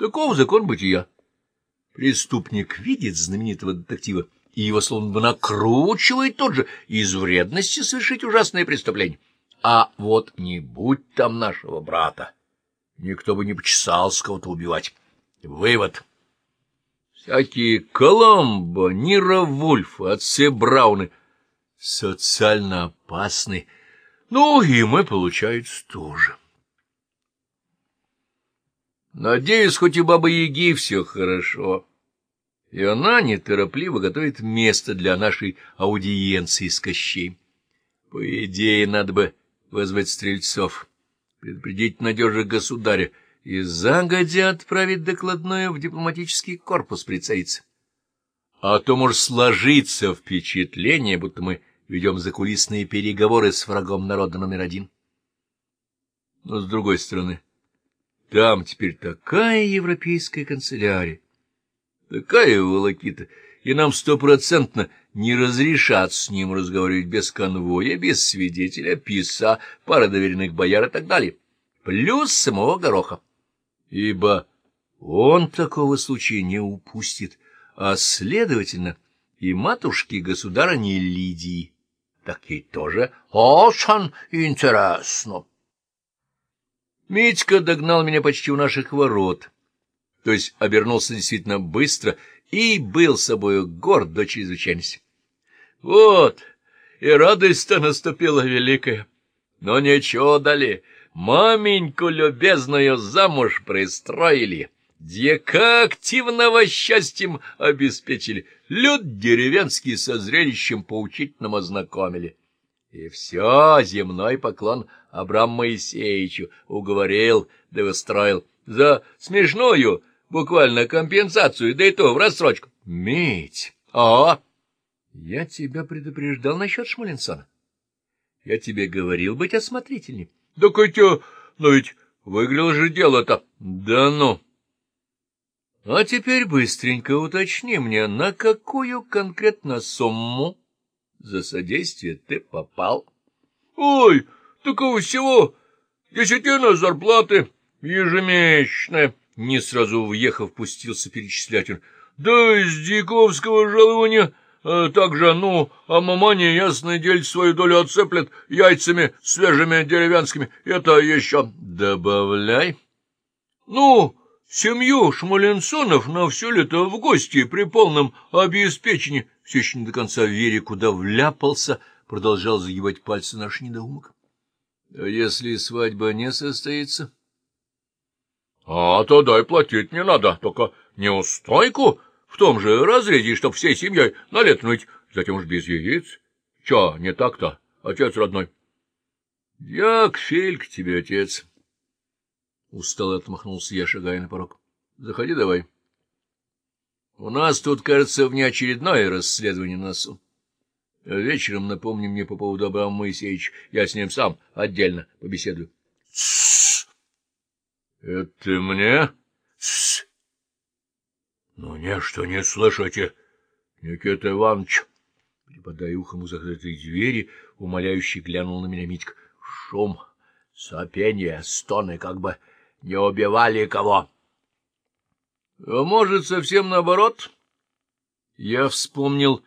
Таков закон бытия. Преступник видит знаменитого детектива, и его словно накручивает тот же из вредности совершить ужасное преступление. А вот не будь там нашего брата, никто бы не почесал с кого-то убивать. Вывод. Всякие Коломбо, Нира Вульф, отцы Брауны социально опасны. Ну, и мы, получается, тоже. Надеюсь, хоть у Бабы-Яги все хорошо. И она неторопливо готовит место для нашей аудиенции с Кощей. По идее, надо бы вызвать стрельцов, предупредить надежных государя и загодя отправить докладное в дипломатический корпус при. А то может сложиться впечатление, будто мы ведем закулисные переговоры с врагом народа номер один. Но, с другой стороны, там теперь такая европейская канцелярия, такая волокита, и нам стопроцентно не разрешат с ним разговаривать без конвоя, без свидетеля, писа, пара доверенных бояр и так далее, плюс самого гороха. Ибо он такого случая не упустит, а, следовательно, и матушки государыни Лидии. Так ей тоже очень интересно. Митька догнал меня почти у наших ворот, то есть обернулся действительно быстро и был собою горд до чрезвычайности. Вот, и радость-то наступила великая, но ничего дали, маменьку любезную замуж пристроили, дьяка активного счастьем обеспечили, люд деревенский со зрелищем поучительным ознакомили. И все, земной поклон Абрам Моисеевичу уговорил да устроил за смешную, буквально компенсацию, да и то в рассрочку. Медь! А? Я тебя предупреждал насчет Шмулинсона. Я тебе говорил быть осмотрительней. Да Катя, но ведь выиграл же дело-то. Да ну! А теперь быстренько уточни мне, на какую конкретно сумму за содействие ты попал? — Ой, такого всего десятина зарплаты ежемесячная. Не сразу въехав, пустился перечислять он. — Да из Дьяковского жалования а также, ну, а мамане, ясное дело, свою долю отцеплет яйцами свежими деревенскими. Это еще добавляй. — Ну, семью Шмаленсонов на все лето в гости при полном обеспечении все еще не до конца веря, куда вляпался, продолжал загибать пальцы наш недоумок. — А если свадьба не состоится? — А, то дай платить не надо, только неустойку в том же разрезе, чтоб всей семьей на лето ныть, затем уж без яиц. Че, не так-то, отец родной? — Я к Фильк тебе, отец. Устало отмахнулся я, шагая на порог. — Заходи давай. — у нас тут, кажется, внеочередное расследование на носу. Вечером напомни мне по поводу Абрама Моисеевича. Я с ним сам отдельно побеседую. — Тссс! — Это мне? — Тссс! — Ну, что не слышите, Никита Иванович. Припадая ухом у закрытой двери, умоляющий глянул на меня Митька. Шум, сопенье, стоны, как бы не убивали кого. А может, совсем наоборот? Я вспомнил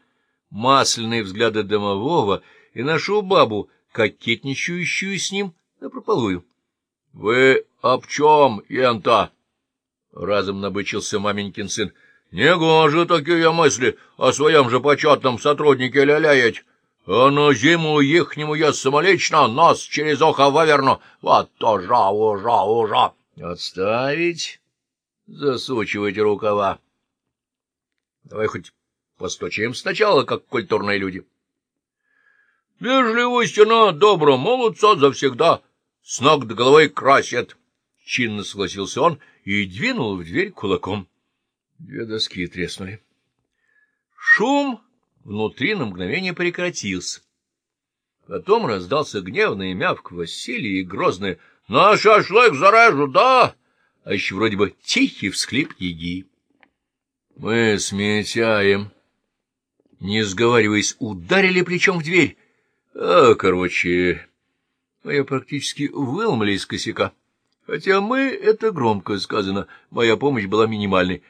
масляные взгляды домового и нашу бабу, кокетничающую с ним напропалую. — Вы об чем, Янта? — разом набычился маменькин сын. — Негоже такие мысли о своем же почетном сотруднике ляляять. А на зиму ихнему я самолично нос через ухо выверну. Вот то жа, ужа, ужа. — Отставить! засучивать рукава. Давай хоть постучим сначала, как культурные люди. Вежливость она добро молодца завсегда, с ног до головы красит. Чинно согласился он и двинул в дверь кулаком. Две доски треснули. Шум внутри на мгновение прекратился. Потом раздался гневный мявк Василия и грозное «На шашлык зарежу, да!» а еще вроде бы тихий всхлип еги. Мы с не сговариваясь, ударили плечом в дверь. А, короче, мы практически выломали из косяка. Хотя мы, это громко сказано, моя помощь была минимальной.